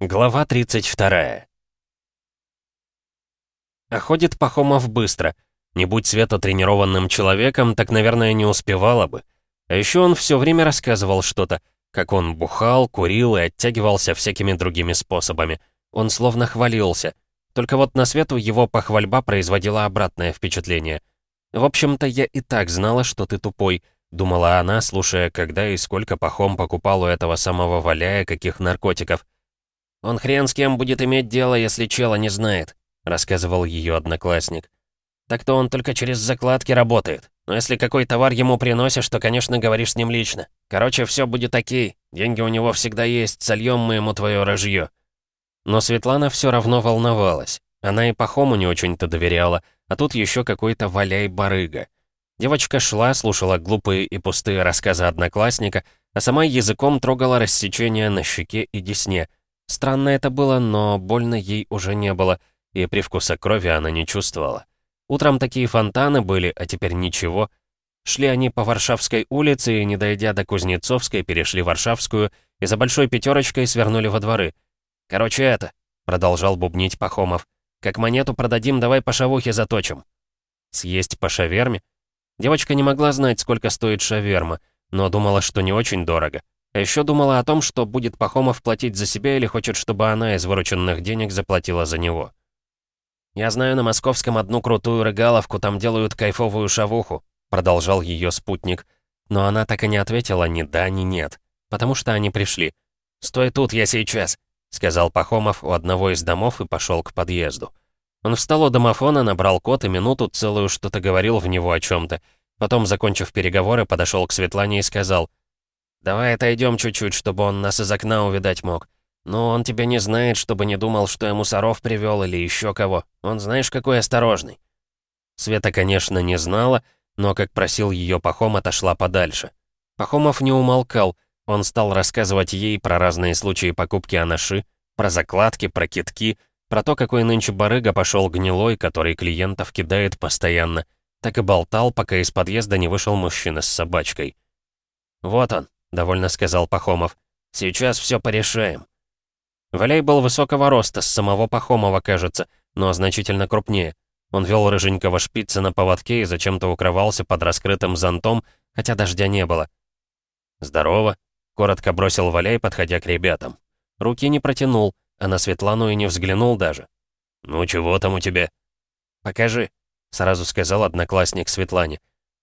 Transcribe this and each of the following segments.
Глава 32. А ходит Пахомов быстро. Не будь Света тренированным человеком, так, наверное, не успевала бы. А еще он все время рассказывал что-то, как он бухал, курил и оттягивался всякими другими способами. Он словно хвалился. Только вот на Свету его похвальба производила обратное впечатление. «В общем-то, я и так знала, что ты тупой», — думала она, слушая, когда и сколько Пахом покупал у этого самого Валяя каких наркотиков — «Он хрен с кем будет иметь дело, если чела не знает», — рассказывал ее одноклассник. «Так-то он только через закладки работает. Но если какой товар ему приносишь, то, конечно, говоришь с ним лично. Короче, все будет окей. Деньги у него всегда есть, сольем мы ему твое рожье». Но Светлана все равно волновалась. Она и Пахому не очень-то доверяла, а тут еще какой-то валяй-барыга. Девочка шла, слушала глупые и пустые рассказы одноклассника, а сама языком трогала рассечения на щеке и десне — Странно это было, но больно ей уже не было, и привкуса крови она не чувствовала. Утром такие фонтаны были, а теперь ничего. Шли они по Варшавской улице и, не дойдя до Кузнецовской, перешли Варшавскую и за большой пятерочкой свернули во дворы. «Короче, это», — продолжал бубнить Пахомов, «как монету продадим, давай по шавухе заточим». Съесть по шаверме? Девочка не могла знать, сколько стоит шаверма, но думала, что не очень дорого. А еще думала о том, что будет Пахомов платить за себя или хочет, чтобы она из вырученных денег заплатила за него. «Я знаю на Московском одну крутую рыгаловку, там делают кайфовую шавуху», продолжал ее спутник. Но она так и не ответила ни да, ни нет, потому что они пришли. «Стой тут, я сейчас», — сказал Пахомов у одного из домов и пошел к подъезду. Он встал у домофона, набрал код и минуту целую что-то говорил в него о чем-то. Потом, закончив переговоры, подошел к Светлане и сказал, Давай отойдем чуть-чуть, чтобы он нас из окна увидать мог. Но он тебя не знает, чтобы не думал, что я мусоров привел или еще кого. Он знаешь, какой осторожный». Света, конечно, не знала, но, как просил ее Пахом, отошла подальше. Пахомов не умолкал, он стал рассказывать ей про разные случаи покупки анаши, про закладки, про китки, про то, какой нынче барыга пошел гнилой, который клиентов кидает постоянно. Так и болтал, пока из подъезда не вышел мужчина с собачкой. «Вот он, — довольно сказал Пахомов. «Сейчас все порешаем». Валяй был высокого роста, с самого Пахомова, кажется, но значительно крупнее. Он вел рыженького шпица на поводке и зачем-то укрывался под раскрытым зонтом, хотя дождя не было. «Здорово», — коротко бросил Валяй, подходя к ребятам. Руки не протянул, а на Светлану и не взглянул даже. «Ну чего там у тебя?» «Покажи», — сразу сказал одноклассник Светлане.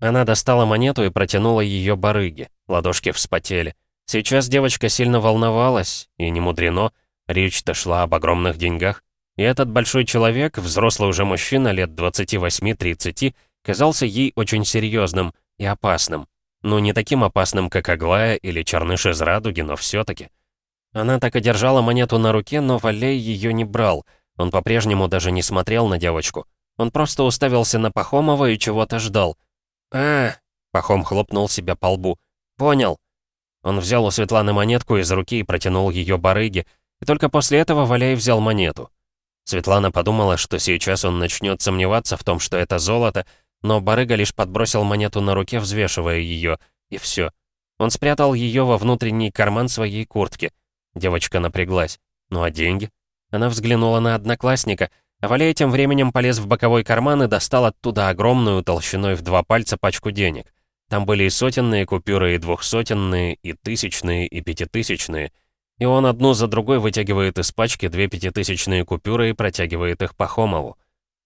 Она достала монету и протянула ее барыге. Ладошки вспотели. Сейчас девочка сильно волновалась, и не мудрено. Речь-то шла об огромных деньгах. И этот большой человек, взрослый уже мужчина лет 28-30, казался ей очень серьезным и опасным. Ну, не таким опасным, как Аглая или Черныш из Радуги, но все таки Она так и держала монету на руке, но Валей ее не брал. Он по-прежнему даже не смотрел на девочку. Он просто уставился на Пахомова и чего-то ждал — «А...» — Пахом хлопнул себя по лбу. «Понял». Он взял у Светланы монетку из руки и протянул ее барыге, и только после этого Валяй взял монету. Светлана подумала, что сейчас он начнет сомневаться в том, что это золото, но барыга лишь подбросил монету на руке, взвешивая ее, и все. Он спрятал ее во внутренний карман своей куртки. Девочка напряглась. Ну а деньги? Она взглянула на одноклассника — Валей тем временем полез в боковой карман и достал оттуда огромную толщиной в два пальца пачку денег. Там были и сотенные купюры, и двухсотенные, и тысячные, и пятитысячные. И он одну за другой вытягивает из пачки две пятитысячные купюры и протягивает их Пахомову.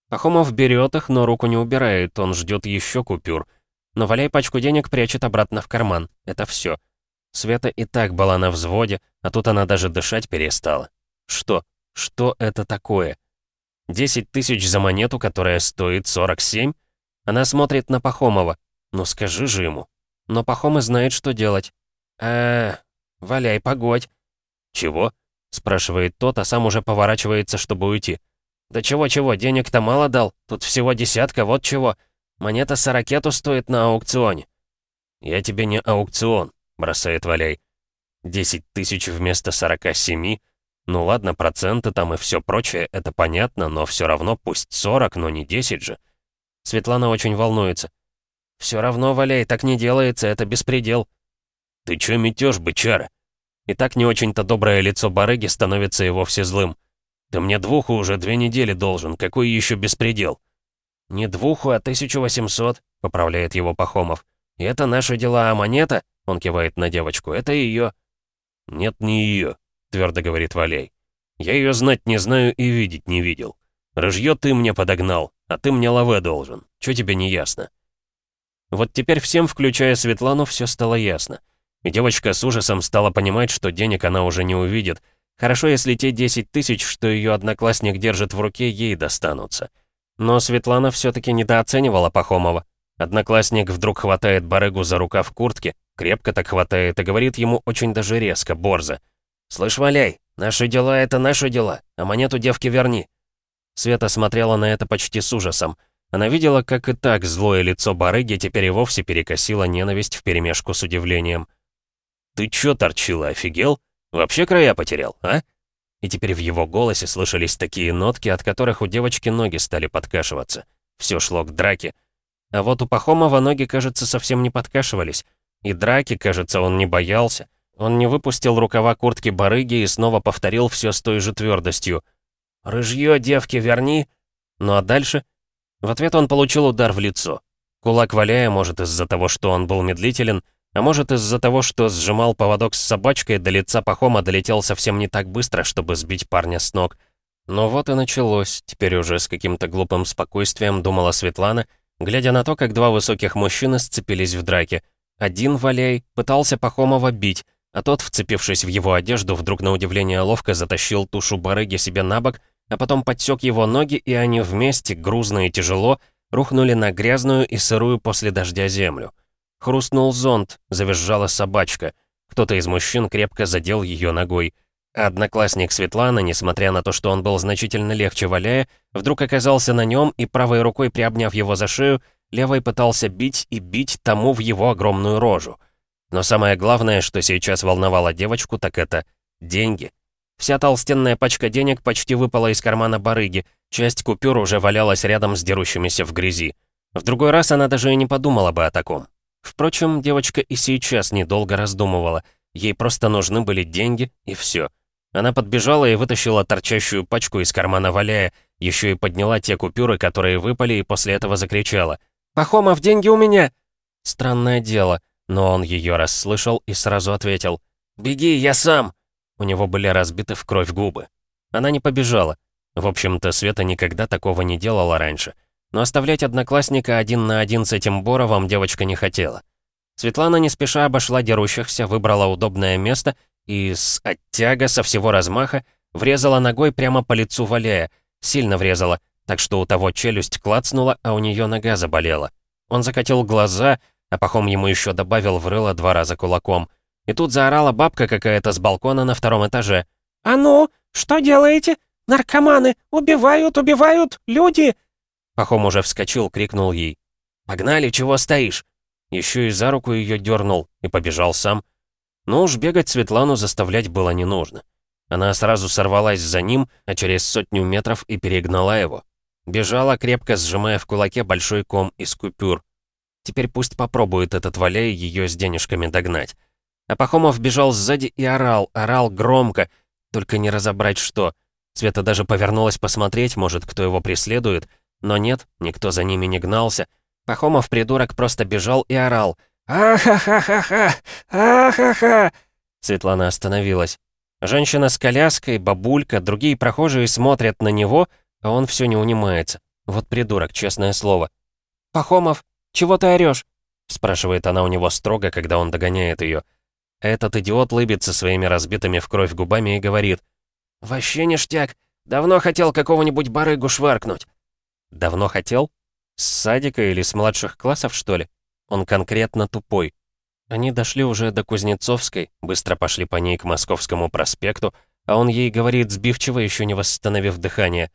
Пахомов берет их, но руку не убирает, он ждет еще купюр. Но Валяй пачку денег прячет обратно в карман. Это все. Света и так была на взводе, а тут она даже дышать перестала. Что? Что это такое? 10 тысяч за монету, которая стоит 47? Она смотрит на Пахомова. Ну скажи же ему. Но Пахома знает, что делать. э валяй, погодь. «Чего?» — спрашивает тот, а сам уже поворачивается, чтобы уйти. «Да чего-чего, денег-то мало дал. Тут всего десятка, вот чего. Монета сорокету стоит на аукционе». «Я тебе не аукцион», — бросает Валяй. «Десять тысяч вместо сорока семи? Ну ладно, проценты там и все прочее, это понятно, но все равно пусть 40, но не 10 же. Светлана очень волнуется. Все равно, Валяй, так не делается, это беспредел. Ты чё метёшь, бычара? И так не очень-то доброе лицо барыги становится и вовсе злым. «Ты мне двуху уже две недели должен, какой еще беспредел?» «Не двуху, а 1800», — поправляет его Пахомов. «И это наши дела, а монета...» — он кивает на девочку. «Это ее». «Нет, не ее», — твердо говорит Валей. «Я ее знать не знаю и видеть не видел. Рыжье ты мне подогнал, а ты мне лаве должен. Чё тебе не ясно?» Вот теперь всем, включая Светлану, все стало ясно. И девочка с ужасом стала понимать, что денег она уже не увидит. Хорошо, если те 10 тысяч, что ее одноклассник держит в руке, ей достанутся. Но Светлана все-таки недооценивала Пахомова. Одноклассник вдруг хватает барыгу за рукав куртки, крепко так хватает и говорит ему очень даже резко, борзо. «Слышь, валяй, наши дела — это наши дела, а монету девки верни». Света смотрела на это почти с ужасом. Она видела, как и так злое лицо барыги теперь и вовсе перекосило ненависть вперемешку с удивлением. «Ты чё торчила, офигел? Вообще края потерял, а?» И теперь в его голосе слышались такие нотки, от которых у девочки ноги стали подкашиваться. Все шло к драке. А вот у Пахомова ноги, кажется, совсем не подкашивались. И драки, кажется, он не боялся. Он не выпустил рукава куртки барыги и снова повторил все с той же твердостью. «Рыжье, девки, верни!» Ну а дальше в ответ он получил удар в лицо. Кулак валяя, может, из-за того, что он был медлителен, а может, из-за того, что сжимал поводок с собачкой, до лица Пахома долетел совсем не так быстро, чтобы сбить парня с ног. Но вот и началось, теперь уже с каким-то глупым спокойствием думала Светлана, глядя на то, как два высоких мужчины сцепились в драке. Один, валяй, пытался Пахомова бить, а тот, вцепившись в его одежду, вдруг на удивление ловко затащил тушу барыги себе на бок а потом подсек его ноги, и они вместе, грузно и тяжело, рухнули на грязную и сырую после дождя землю. Хрустнул зонт, завизжала собачка. Кто-то из мужчин крепко задел ее ногой. Одноклассник Светланы, несмотря на то, что он был значительно легче валяя, вдруг оказался на нем и правой рукой, приобняв его за шею, левой пытался бить и бить тому в его огромную рожу. Но самое главное, что сейчас волновало девочку, так это деньги. Вся толстенная пачка денег почти выпала из кармана барыги, часть купюр уже валялась рядом с дерущимися в грязи. В другой раз она даже и не подумала бы о таком. Впрочем, девочка и сейчас недолго раздумывала. Ей просто нужны были деньги, и все. Она подбежала и вытащила торчащую пачку из кармана валяя, еще и подняла те купюры, которые выпали, и после этого закричала. «Пахомов, деньги у меня!» Странное дело, но он ее расслышал и сразу ответил. «Беги, я сам!» У него были разбиты в кровь губы. Она не побежала. В общем-то, Света никогда такого не делала раньше. Но оставлять одноклассника один на один с этим Боровым девочка не хотела. Светлана не спеша обошла дерущихся, выбрала удобное место и с оттяга со всего размаха врезала ногой прямо по лицу Валяя, сильно врезала, так что у того челюсть клацнула, а у нее нога заболела. Он закатил глаза, а Пахом ему еще добавил в рыло два раза кулаком — и тут заорала бабка какая-то с балкона на втором этаже. «А ну, что делаете? Наркоманы! Убивают, убивают! Люди!» Пахом уже вскочил, крикнул ей. «Погнали, чего стоишь?» Еще и за руку ее дернул и побежал сам. Но уж бегать Светлану заставлять было не нужно. Она сразу сорвалась за ним, а через сотню метров и перегнала его. Бежала, крепко сжимая в кулаке большой ком из купюр. Теперь пусть попробует этот валяй ее с денежками догнать. А Пахомов бежал сзади и орал, орал громко, только не разобрать что. Света даже повернулась посмотреть, может, кто его преследует, но нет, никто за ними не гнался. Пахомов, придурок, просто бежал и орал. «А-ха-ха-ха-ха! А-ха-ха!» Светлана остановилась. Женщина с коляской, бабулька, другие прохожие смотрят на него, а он все не унимается. Вот придурок, честное слово. «Пахомов, чего ты орешь? спрашивает она у него строго, когда он догоняет ее. Этот идиот лыбится своими разбитыми в кровь губами и говорит. «Вообще ништяк. Давно хотел какого-нибудь барыгу шваркнуть». «Давно хотел? С садика или с младших классов, что ли? Он конкретно тупой». Они дошли уже до Кузнецовской, быстро пошли по ней к Московскому проспекту, а он ей говорит сбивчиво, еще не восстановив дыхание.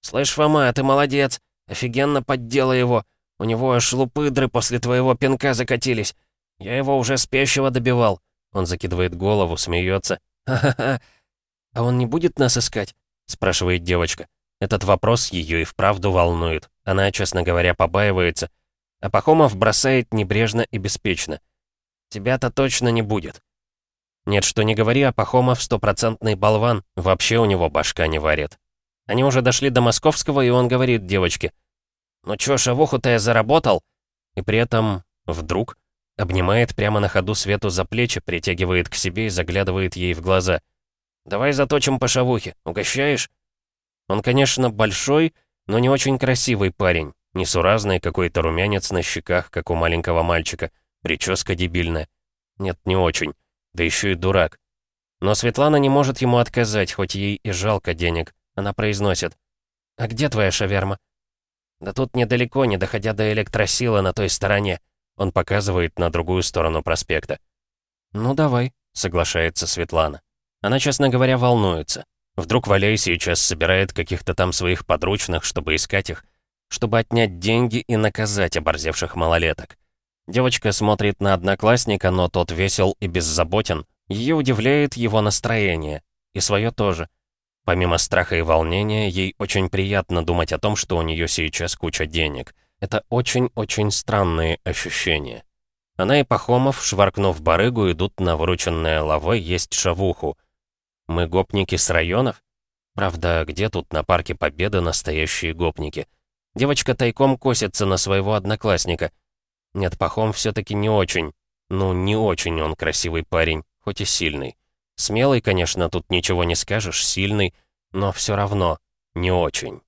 «Слышь, Фома, ты молодец. Офигенно поддела его. У него аж лупыдры после твоего пинка закатились. Я его уже спящего добивал. Он закидывает голову, смеется. «Ха-ха-ха! А он не будет нас искать?» спрашивает девочка. Этот вопрос ее и вправду волнует. Она, честно говоря, побаивается. А Пахомов бросает небрежно и беспечно. «Тебя-то точно не будет». Нет, что не говори, а Пахомов стопроцентный болван, вообще у него башка не варит. Они уже дошли до Московского, и он говорит девочке, «Ну чё, шавуху-то я заработал?» И при этом вдруг обнимает прямо на ходу Свету за плечи, притягивает к себе и заглядывает ей в глаза. «Давай заточим по шавухе, угощаешь?» Он, конечно, большой, но не очень красивый парень, несуразный какой-то румянец на щеках, как у маленького мальчика, прическа дебильная. Нет, не очень да еще и дурак. Но Светлана не может ему отказать, хоть ей и жалко денег. Она произносит. «А где твоя шаверма?» «Да тут недалеко, не доходя до электросилы на той стороне». Он показывает на другую сторону проспекта. «Ну давай», — соглашается Светлана. Она, честно говоря, волнуется. Вдруг Валяй сейчас собирает каких-то там своих подручных, чтобы искать их, чтобы отнять деньги и наказать оборзевших малолеток. Девочка смотрит на одноклассника, но тот весел и беззаботен. Ее удивляет его настроение. И свое тоже. Помимо страха и волнения, ей очень приятно думать о том, что у нее сейчас куча денег. Это очень-очень странные ощущения. Она и Пахомов, шваркнув барыгу, идут на вырученное лавой есть шавуху. Мы гопники с районов? Правда, где тут на Парке Победы настоящие гопники? Девочка тайком косится на своего одноклассника — нет, Пахом все-таки не очень. Ну, не очень он красивый парень, хоть и сильный. Смелый, конечно, тут ничего не скажешь, сильный, но все равно не очень.